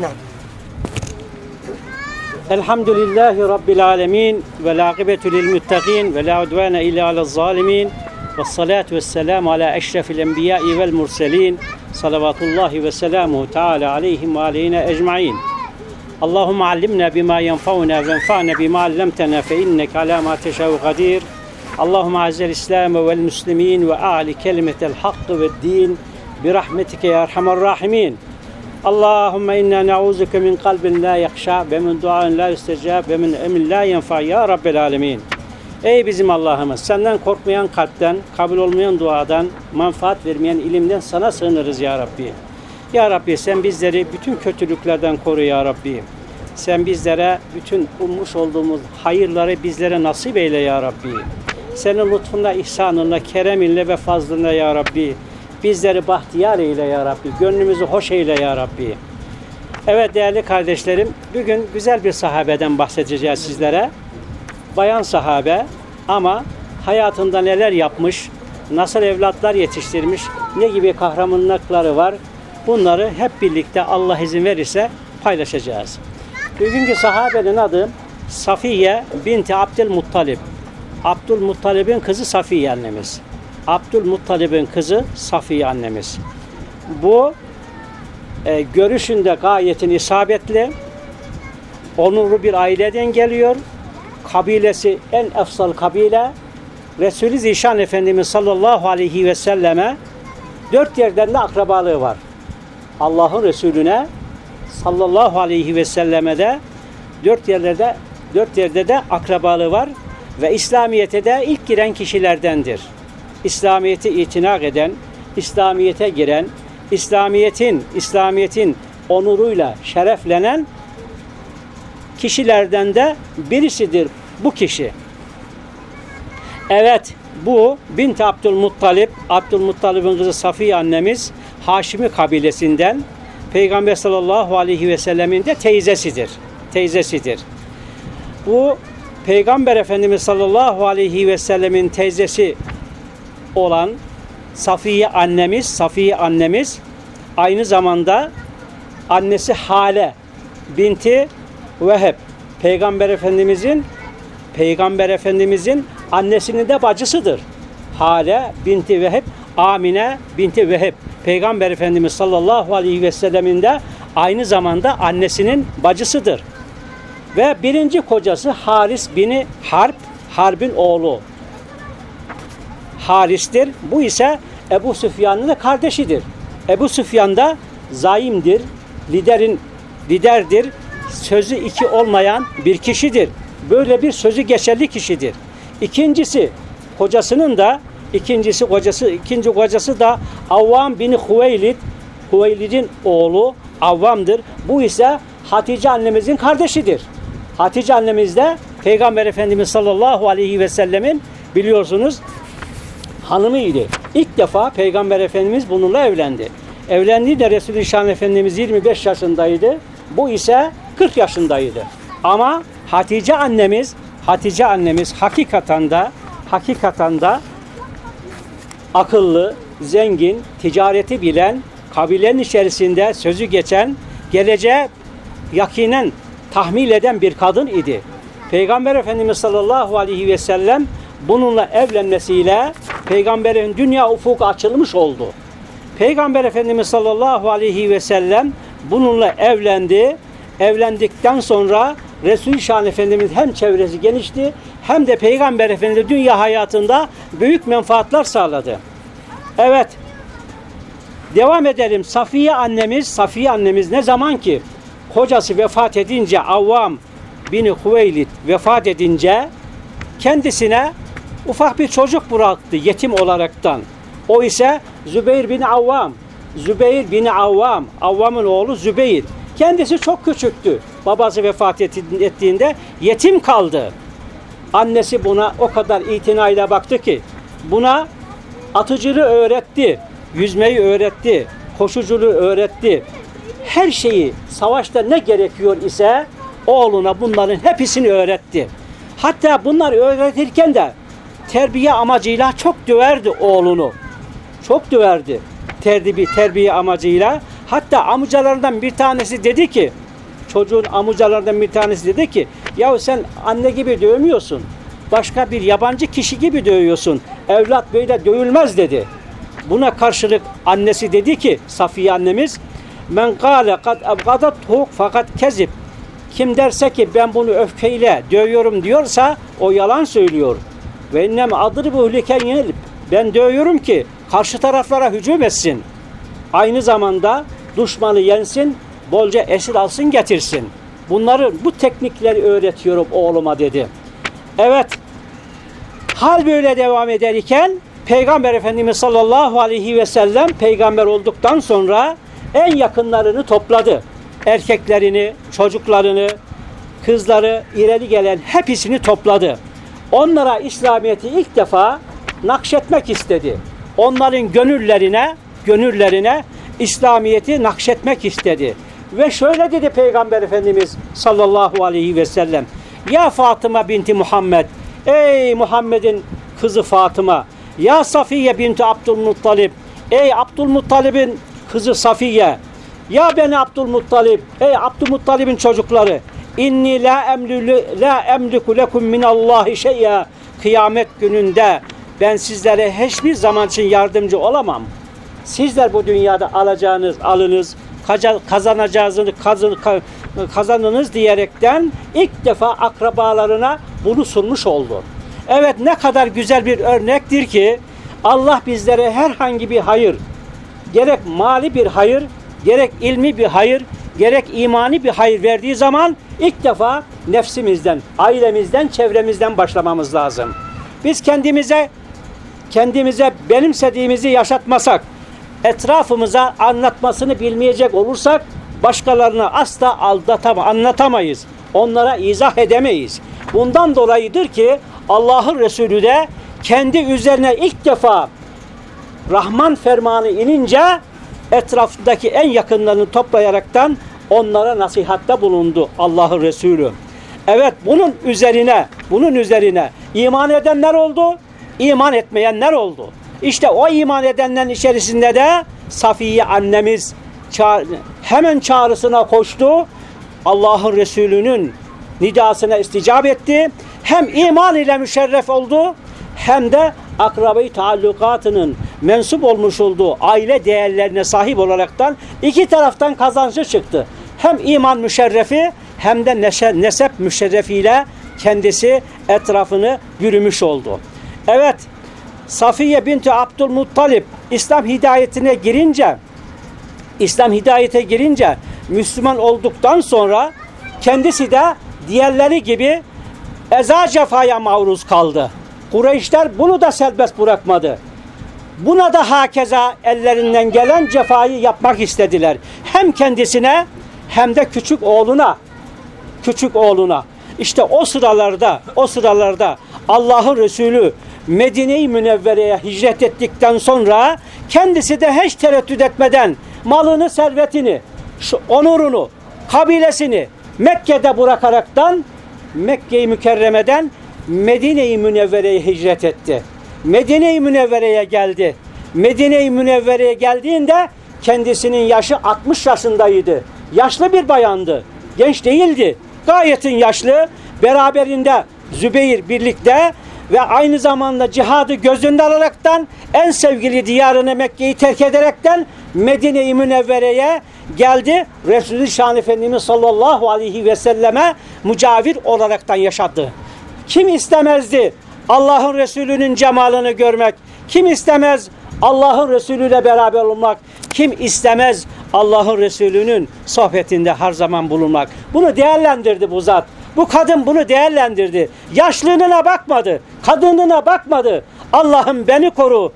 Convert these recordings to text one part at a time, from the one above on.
نعم. الحمد لله رب العالمين والعاقبة للمتقين ولا عدوان إلا على الظالمين والصلاة والسلام على أشرف الأنبياء والمرسلين صلوات الله وسلامه تعالى عليهم وعلينا أجمعين. اللهم علمنا بما ينفعنا وانفعنا بما علمتنا فإنك على ما تشاء قدير. اللهم أعز الإسلام والمسلمين وأعلي كلمة الحق والدين برحمتك يا أرحم الراحمين. Allahümme inna ne'uzuke min kalbin la yakşa ve min duain la istecab ve min emin la yenfa ya Rabbel alemin. Ey bizim Allah'ımız senden korkmayan kalpten, kabul olmayan duadan, manfaat vermeyen ilimden sana sığınırız ya Rabbi. Ya Rabbi sen bizleri bütün kötülüklerden koru ya Rabbi. Sen bizlere bütün ummuş olduğumuz hayırları bizlere nasip eyle ya Rabbi. Senin lütfunla, ihsanınla, kereminle ve fazlınla ya Rabbi. Bizleri bahtiyar eyle ya Rabbi. Gönlümüzü hoş eyle ya Rabbi. Evet değerli kardeşlerim, bugün güzel bir sahabeden bahsedeceğiz sizlere. Bayan sahabe ama hayatında neler yapmış, nasıl evlatlar yetiştirmiş, ne gibi kahramanlıkları var, bunları hep birlikte Allah izin verirse paylaşacağız. Bugünkü sahabenin adı Safiye binti Abdülmuttalib. Abdülmuttalib'in kızı Safiye annemiz. Abdülmuttalib'in kızı Safiye annemiz. Bu e, görüşünde gayetin isabetli, onurlu bir aileden geliyor. Kabilesi en efsal kabile. Resulü Zişan Efendimiz sallallahu aleyhi ve selleme dört yerden de akrabalığı var. Allah'ın Resulüne sallallahu aleyhi ve selleme de dört yerlerde dört yerde de akrabalığı var ve İslamiyete de ilk giren kişilerdendir. İslamiyeti itinak eden, İslamiyete giren, İslamiyetin İslamiyetin onuruyla şereflenen kişilerden de birisidir bu kişi. Evet bu Bint Abdülmuttalip, Abdülmuttalib'in kızı Safiye annemiz Haşimi kabilesinden Peygamber sallallahu aleyhi ve sellemin de teyzesidir. Teyzesidir. Bu Peygamber Efendimiz sallallahu aleyhi ve sellemin teyzesi olan Safiye annemiz, Safiye annemiz aynı zamanda annesi Hale binti Veheb Peygamber Efendimizin Peygamber Efendimizin annesinin de bacısıdır. Hale binti Veheb, Amine binti Veheb. Peygamber Efendimiz sallallahu aleyhi ve sellemin de aynı zamanda annesinin bacısıdır. Ve birinci kocası Haris bini Harp, Harb'in oğlu. Haris'tir. Bu ise Ebu Süfyan'ın da kardeşidir. Ebu Süfyan da zaimdir, liderin liderdir, sözü iki olmayan bir kişidir. Böyle bir sözü geçerli kişidir. İkincisi kocasının da ikincisi kocası ikinci kocası da Avvam bin Huveylid Huveylid'in oğlu Avvam'dır. Bu ise Hatice annemizin kardeşidir. Hatice annemiz de Peygamber Efendimiz sallallahu aleyhi ve sellemin biliyorsunuz hanımıydı. İlk defa Peygamber Efendimiz bununla evlendi. Evlendiği de Resulü Şan Efendimiz 25 yaşındaydı. Bu ise 40 yaşındaydı. Ama Hatice annemiz, Hatice annemiz hakikaten de hakikaten de akıllı, zengin, ticareti bilen, kabilenin içerisinde sözü geçen, geleceğe yakinen tahmil eden bir kadın idi. Peygamber Efendimiz sallallahu aleyhi ve sellem bununla evlenmesiyle peygamberin dünya ufuku açılmış oldu. Peygamber Efendimiz sallallahu aleyhi ve sellem bununla evlendi. Evlendikten sonra Resul-i Şan Efendimiz hem çevresi genişti hem de Peygamber Efendimiz dünya hayatında büyük menfaatler sağladı. Evet. Devam edelim. Safiye annemiz, Safiye annemiz ne zaman ki kocası vefat edince Avvam bin Hüveylid vefat edince kendisine ufak bir çocuk bıraktı yetim olaraktan. O ise Zübeyir bin Avvam. Zübeyir bin Avvam. Avvam'ın oğlu Zübeyir. Kendisi çok küçüktü. Babası vefat ettiğinde yetim kaldı. Annesi buna o kadar itinayla baktı ki buna atıcılığı öğretti, yüzmeyi öğretti, koşuculuğu öğretti. Her şeyi savaşta ne gerekiyor ise oğluna bunların hepsini öğretti. Hatta bunları öğretirken de terbiye amacıyla çok döverdi oğlunu. Çok döverdi terbiye, terbiye amacıyla. Hatta amcalarından bir tanesi dedi ki, çocuğun amcalarından bir tanesi dedi ki, yahu sen anne gibi dövmüyorsun. Başka bir yabancı kişi gibi dövüyorsun. Evlat böyle dövülmez dedi. Buna karşılık annesi dedi ki, Safiye annemiz, men kâle kad ebgadat fakat kezip. Kim derse ki ben bunu öfkeyle dövüyorum diyorsa o yalan söylüyor. Ve innem adribu liken yelib. Ben dövüyorum ki karşı taraflara hücum etsin. Aynı zamanda düşmanı yensin, bolca esir alsın getirsin. Bunları bu teknikleri öğretiyorum oğluma dedi. Evet. Hal böyle devam ederken Peygamber Efendimiz sallallahu aleyhi ve sellem peygamber olduktan sonra en yakınlarını topladı. Erkeklerini, çocuklarını, kızları, ileri gelen hepsini topladı. Onlara İslamiyet'i ilk defa nakşetmek istedi. Onların gönüllerine, gönüllerine İslamiyet'i nakşetmek istedi. Ve şöyle dedi Peygamber Efendimiz sallallahu aleyhi ve sellem. Ya Fatıma binti Muhammed, ey Muhammed'in kızı Fatıma, ya Safiye binti Abdülmuttalib, ey Abdülmuttalib'in kızı Safiye, ya beni Abdülmuttalib, ey Abdülmuttalib'in çocukları, inni la emlü la emliku lekum min Allahi şey'a kıyamet gününde ben sizlere hiçbir zaman için yardımcı olamam. Sizler bu dünyada alacağınız alınız, kazanacağınız kazanınız diyerekten ilk defa akrabalarına bunu sunmuş oldu. Evet ne kadar güzel bir örnektir ki Allah bizlere herhangi bir hayır, gerek mali bir hayır, gerek ilmi bir hayır, gerek imani bir hayır verdiği zaman ilk defa nefsimizden, ailemizden, çevremizden başlamamız lazım. Biz kendimize kendimize benimsediğimizi yaşatmasak, etrafımıza anlatmasını bilmeyecek olursak başkalarına asla aldatama, anlatamayız. Onlara izah edemeyiz. Bundan dolayıdır ki Allah'ın Resulü de kendi üzerine ilk defa Rahman fermanı inince etrafındaki en yakınlarını toplayaraktan onlara nasihatte bulundu Allah'ın Resulü. Evet bunun üzerine, bunun üzerine iman edenler oldu, iman etmeyenler oldu. İşte o iman edenlerin içerisinde de Safiye annemiz ça hemen çağrısına koştu. Allah'ın Resulü'nün nidasına isticap etti. Hem iman ile müşerref oldu hem de akrabayı taallukatının mensup olmuş olduğu aile değerlerine sahip olaraktan iki taraftan kazancı çıktı. Hem iman müşerrefi hem de nesep müşerrefiyle kendisi etrafını bürümüş oldu. Evet, Safiye binti Abdülmuttalip İslam hidayetine girince İslam hidayete girince Müslüman olduktan sonra kendisi de diğerleri gibi eza cefaya maruz kaldı. Kureyşler bunu da serbest bırakmadı. Buna da hakeza ellerinden gelen cefayı yapmak istediler. Hem kendisine hem de küçük oğluna. Küçük oğluna. İşte o sıralarda, o sıralarda Allah'ın Resulü Medine-i Münevvere'ye hicret ettikten sonra kendisi de hiç tereddüt etmeden malını, servetini, şu onurunu, kabilesini Mekke'de bırakaraktan Mekke-i Mükerreme'den Medine-i Münevvere'ye hicret etti. Medine-i Münevvere'ye geldi. Medine-i Münevvere'ye geldiğinde kendisinin yaşı 60 yaşındaydı. Yaşlı bir bayandı. Genç değildi. Gayetin yaşlı. Beraberinde Zübeyir birlikte ve aynı zamanda cihadı gözünde alaraktan en sevgili diyarını Mekke'yi terk ederekten Medine-i Münevvere'ye geldi. Resulü Şan Efendimiz sallallahu aleyhi ve selleme mücavir olaraktan yaşadı. Kim istemezdi Allah'ın Resulü'nün cemalını görmek? Kim istemez Allah'ın Resulü'yle beraber olmak? Kim istemez Allah'ın Resulü'nün sohbetinde her zaman bulunmak? Bunu değerlendirdi bu zat. Bu kadın bunu değerlendirdi. Yaşlılığına bakmadı. Kadınlığına bakmadı. Allah'ım beni koru.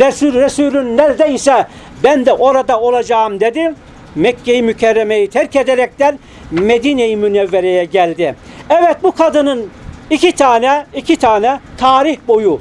Resul, Resulün neredeyse ben de orada olacağım dedi. Mekke-i Mükerreme'yi terk ederekten Medine-i Münevvere'ye geldi. Evet bu kadının iki tane, iki tane tarih boyu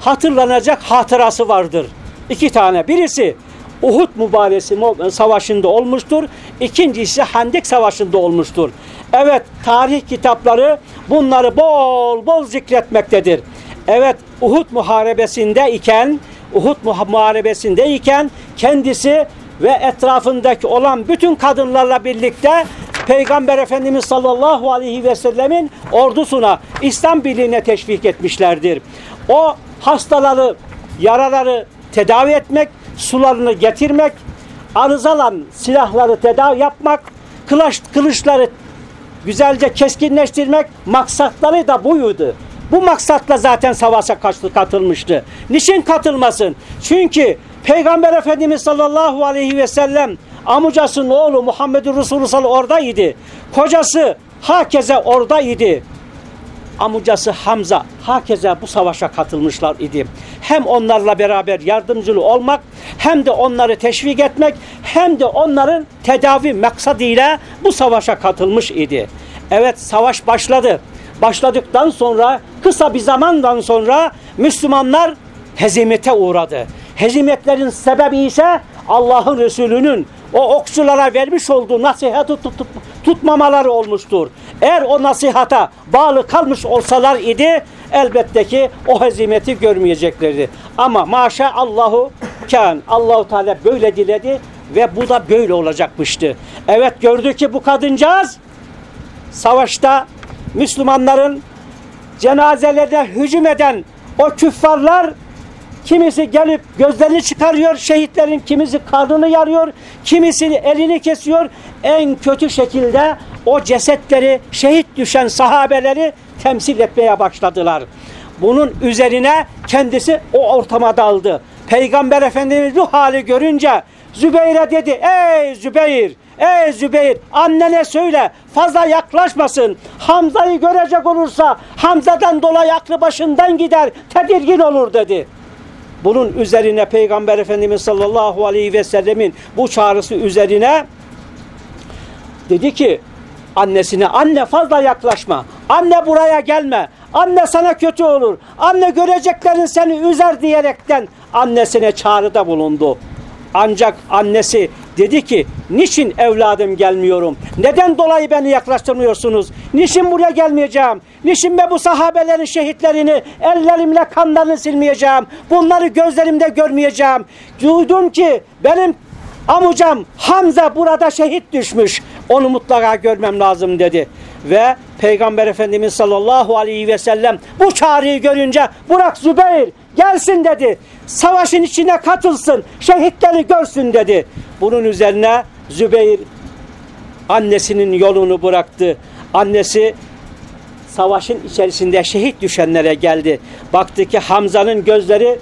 hatırlanacak hatırası vardır. İki tane. Birisi Uhud mübaresi savaşında olmuştur. İkincisi Hendek savaşında olmuştur. Evet tarih kitapları bunları bol bol zikretmektedir. Evet Uhud muharebesinde iken Uhud muharebesinde iken kendisi ve etrafındaki olan bütün kadınlarla birlikte Peygamber Efendimiz sallallahu aleyhi ve sellemin ordusuna, İslam birliğine teşvik etmişlerdir. O hastaları, yaraları tedavi etmek, sularını getirmek, arızalan silahları tedavi yapmak, kılıç, kılıçları güzelce keskinleştirmek maksatları da buydu. Bu maksatla zaten savaşa katılmıştı. Niçin katılmasın? Çünkü Peygamber Efendimiz sallallahu aleyhi ve sellem amcasının oğlu Muhammedur Resulullah oradaydı. Kocası hakeze oradaydı. Amcası Hamza hakeze bu savaşa katılmışlar idi. Hem onlarla beraber yardımcılı olmak hem de onları teşvik etmek hem de onların tedavi maksadıyla bu savaşa katılmış idi. Evet savaş başladı. Başladıktan sonra kısa bir zamandan sonra Müslümanlar hezimete uğradı. Hezimetlerin sebebi ise Allah'ın Resulü'nün o okçulara vermiş olduğu nasihatı tut, tut, tutmamaları olmuştur. Eğer o nasihata bağlı kalmış olsalar idi elbette ki o hezimeti görmeyeceklerdi. Ama maşa Allahu kan Allahu Teala böyle diledi ve bu da böyle olacakmıştı. Evet gördü ki bu kadıncağız savaşta Müslümanların cenazelerine hücum eden o küffarlar kimisi gelip gözlerini çıkarıyor şehitlerin, kimisi karnını yarıyor, kimisi elini kesiyor. En kötü şekilde o cesetleri, şehit düşen sahabeleri temsil etmeye başladılar. Bunun üzerine kendisi o ortama daldı. Peygamber Efendimiz bu hali görünce Zübeyir'e dedi, ey Zübeyir, Ey Zübeyir annene söyle fazla yaklaşmasın. Hamza'yı görecek olursa Hamza'dan dolayı aklı başından gider tedirgin olur dedi. Bunun üzerine Peygamber Efendimiz sallallahu aleyhi ve sellemin bu çağrısı üzerine dedi ki annesine anne fazla yaklaşma. Anne buraya gelme. Anne sana kötü olur. Anne göreceklerin seni üzer diyerekten annesine çağrıda bulundu. Ancak annesi dedi ki niçin evladım gelmiyorum? Neden dolayı beni yaklaştırmıyorsunuz? Niçin buraya gelmeyeceğim? Niçin ben bu sahabelerin şehitlerini ellerimle kanlarını silmeyeceğim? Bunları gözlerimde görmeyeceğim. Duydum ki benim amucam Hamza burada şehit düşmüş. Onu mutlaka görmem lazım dedi. Ve Peygamber Efendimiz sallallahu aleyhi ve sellem bu çağrıyı görünce Burak Zübeyir gelsin dedi. Savaşın içine katılsın. Şehitleri görsün dedi. Bunun üzerine Zübeyir annesinin yolunu bıraktı. Annesi savaşın içerisinde şehit düşenlere geldi. Baktı ki Hamza'nın gözleri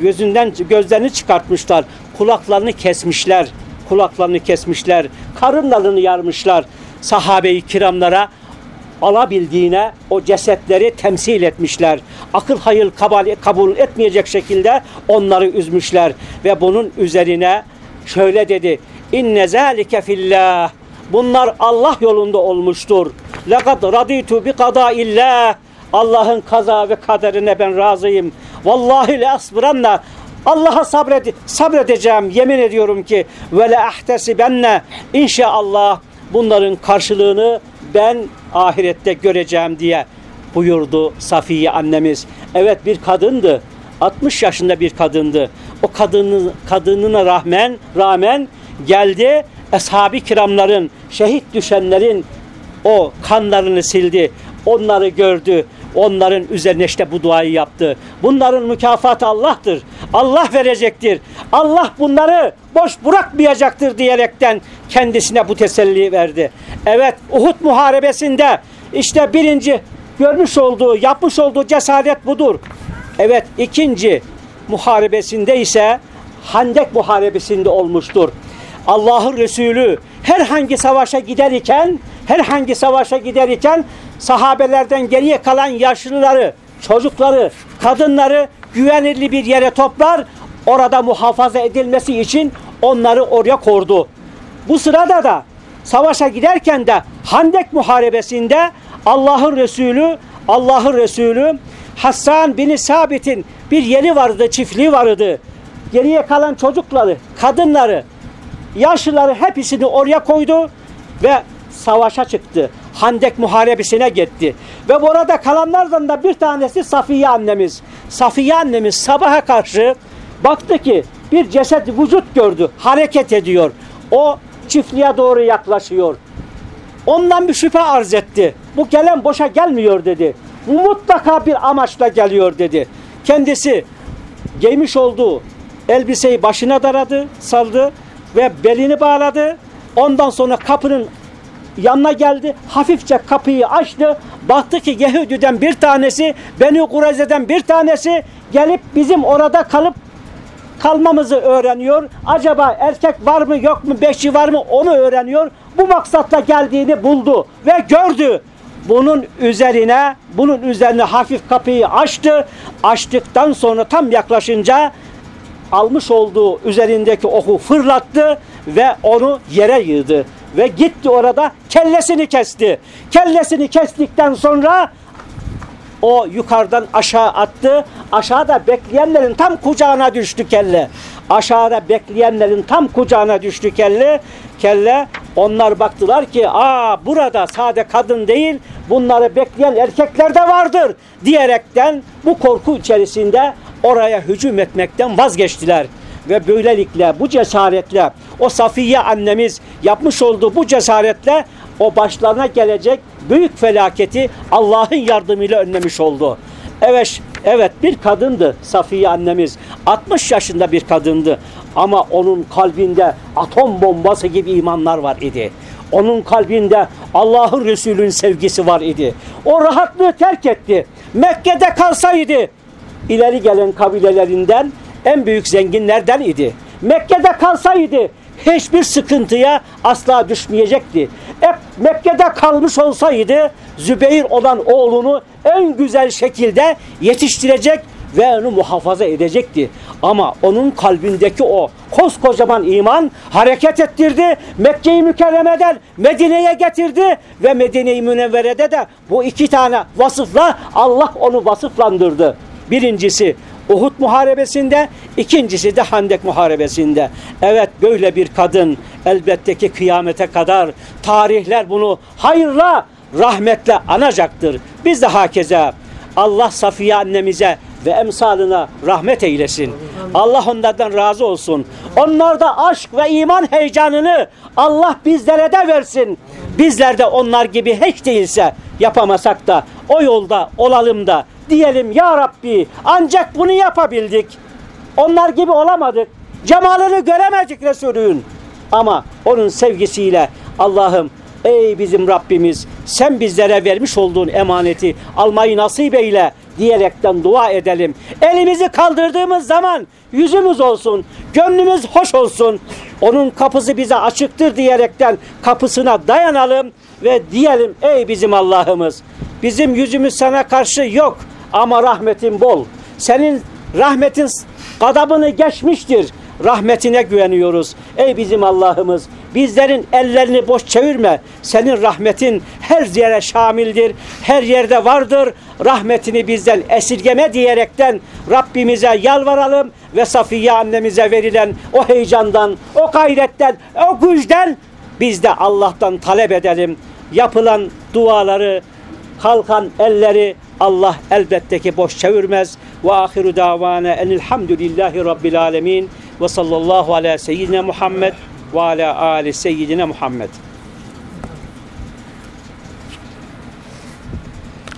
gözünden gözlerini çıkartmışlar. Kulaklarını kesmişler. Kulaklarını kesmişler. Karınlarını yarmışlar. Sahabe-i kiramlara alabildiğine o cesetleri temsil etmişler. Akıl hayıl kabul etmeyecek şekilde onları üzmüşler. Ve bunun üzerine şöyle dedi. İnne zâlike fillah. Bunlar Allah yolunda olmuştur. Lekad raditu bi kadâillah. Allah'ın kaza ve kaderine ben razıyım. Vallahi le asbiranna. Allah'a sabrede sabredeceğim. Yemin ediyorum ki ve le ahtesibenne. İnşallah bunların karşılığını ben ahirette göreceğim diye buyurdu Safiye annemiz. Evet bir kadındı. 60 yaşında bir kadındı. O kadının kadınına rağmen rağmen geldi ashab-ı kiramların, şehit düşenlerin o kanlarını sildi. Onları gördü. Onların üzerine işte bu duayı yaptı. Bunların mükafatı Allah'tır. Allah verecektir. Allah bunları boş bırakmayacaktır diyerekten kendisine bu teselli verdi. Evet Uhud muharebesinde işte birinci görmüş olduğu, yapmış olduğu cesaret budur. Evet ikinci muharebesinde ise Handek muharebesinde olmuştur. Allah'ın Resulü herhangi savaşa gider iken herhangi savaşa gider iken sahabelerden geriye kalan yaşlıları, çocukları, kadınları güvenilir bir yere toplar. Orada muhafaza edilmesi için onları oraya kordu. Bu sırada da savaşa giderken de Handek muharebesinde Allah'ın Resulü Allah'ın Resulü Hassan bin Sabit'in bir yeri vardı, çiftliği vardı. Geriye kalan çocukları, kadınları, yaşlıları hepsini oraya koydu ve savaşa çıktı. Handek muharebesine gitti. Ve burada kalanlardan da bir tanesi Safiye annemiz. Safiye annemiz sabaha karşı baktı ki bir ceset vücut gördü. Hareket ediyor. O çiftliğe doğru yaklaşıyor. Ondan bir şüphe arz etti. Bu gelen boşa gelmiyor dedi. Mutlaka bir amaçla geliyor dedi. Kendisi giymiş olduğu elbiseyi başına daradı, saldı ve belini bağladı. Ondan sonra kapının yanına geldi. Hafifçe kapıyı açtı. Baktı ki Yehudiden bir tanesi, Beni Kureyze'den bir tanesi gelip bizim orada kalıp kalmamızı öğreniyor. Acaba erkek var mı yok mu, beşi var mı onu öğreniyor. Bu maksatla geldiğini buldu ve gördü. Bunun üzerine, bunun üzerine hafif kapıyı açtı. Açtıktan sonra tam yaklaşınca almış olduğu üzerindeki oku fırlattı ve onu yere yığdı. Ve gitti orada kellesini kesti. Kellesini kestikten sonra o yukarıdan aşağı attı. Aşağıda bekleyenlerin tam kucağına düştü kelle. Aşağıda bekleyenlerin tam kucağına düştü kelle. Kelle onlar baktılar ki aa burada sade kadın değil bunları bekleyen erkekler de vardır diyerekten bu korku içerisinde oraya hücum etmekten vazgeçtiler. Ve böylelikle bu cesaretle o Safiye annemiz yapmış olduğu bu cesaretle o başlarına gelecek büyük felaketi Allah'ın yardımıyla önlemiş oldu. Evet, evet bir kadındı Safiye annemiz. 60 yaşında bir kadındı. Ama onun kalbinde atom bombası gibi imanlar var idi. Onun kalbinde Allah'ın Resulü'nün sevgisi var idi. O rahatlığı terk etti. Mekke'de kalsaydı ileri gelen kabilelerinden en büyük zenginlerden idi. Mekke'de kalsaydı hiçbir sıkıntıya asla düşmeyecekti. Hep Mekke'de kalmış olsaydı Zübeyir olan oğlunu en güzel şekilde yetiştirecek ve onu muhafaza edecekti. Ama onun kalbindeki o koskocaman iman hareket ettirdi. Mekke'yi mükerremeden Medine'ye getirdi ve Medine-i Münevvere'de de bu iki tane vasıfla Allah onu vasıflandırdı. Birincisi Uhud muharebesinde, ikincisi de Handek muharebesinde. Evet böyle bir kadın elbette ki kıyamete kadar tarihler bunu hayırla, rahmetle anacaktır. Biz de hakeza Allah Safiye annemize ve emsalına rahmet eylesin. Allah onlardan razı olsun. Onlarda aşk ve iman heyecanını Allah bizlere de versin. Bizler de onlar gibi hiç değilse yapamasak da o yolda olalım da diyelim ya Rabbi ancak bunu yapabildik. Onlar gibi olamadık. Cemalını göremedik Resulün. Ama onun sevgisiyle Allah'ım ey bizim Rabbimiz sen bizlere vermiş olduğun emaneti almayı nasip eyle diyerekten dua edelim. Elimizi kaldırdığımız zaman yüzümüz olsun, gönlümüz hoş olsun. Onun kapısı bize açıktır diyerekten kapısına dayanalım ve diyelim ey bizim Allah'ımız bizim yüzümüz sana karşı yok ama rahmetin bol. Senin rahmetin gadabını geçmiştir. Rahmetine güveniyoruz. Ey bizim Allah'ımız bizlerin ellerini boş çevirme. Senin rahmetin her yere şamildir. Her yerde vardır. Rahmetini bizden esirgeme diyerekten Rabbimize yalvaralım ve Safiye annemize verilen o heyecandan, o gayretten, o güçten biz de Allah'tan talep edelim. Yapılan duaları, kalkan elleri Allah elbette ki boş çevirmez. Ve ahiru davana enilhamdülillahi rabbil alemin ve sallallahu ala seyyidina Muhammed ve ala ali seyyidina Muhammed.